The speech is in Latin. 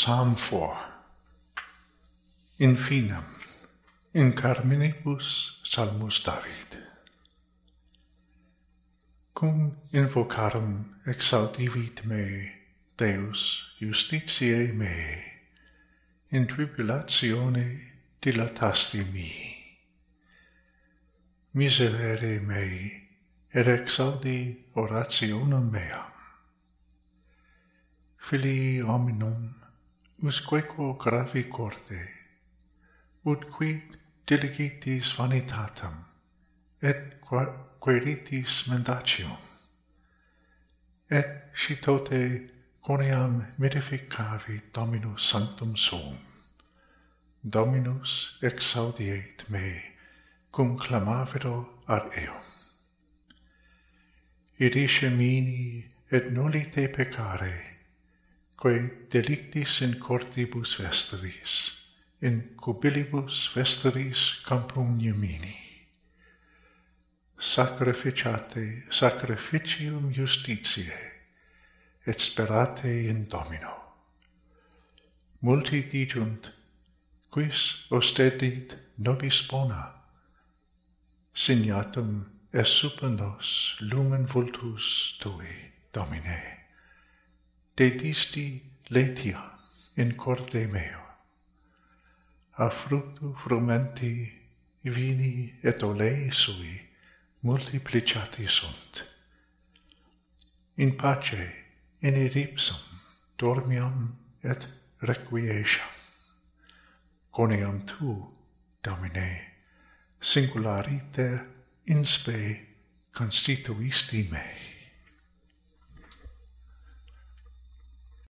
psalm 4 In finam, in carminibus salmus David. Cum invocarum exaltivit me Deus justitiae me in tribulatione dilatasti mi. Miserere mei, et exaudi orationem meam. Filii hominum usquequo gravi corde, ut quid diligitis vanitatam, et queritis mendacium, et scitote coniam midificavi Dominus sanctum suum, Dominus exaudiet me, cum clamavero ad eum. Idisce mini et nulli te peccare, quae delictis in cortibus vestris, in cubilibus vestris campumniumini. Sacrificiate sacrificium justitiae, et sperate in Domino. Multi digiunt, quis ostedit nobis bona, signatum es super nos lumen vultus tui, Domine dedisti letia in corde meo, a fructu frumenti vini et olei sui multiplicati sunt. In pace in iniripsum dormiam et requiesiam. Coniam tu, Domine, singulariter in spe constituisti mei.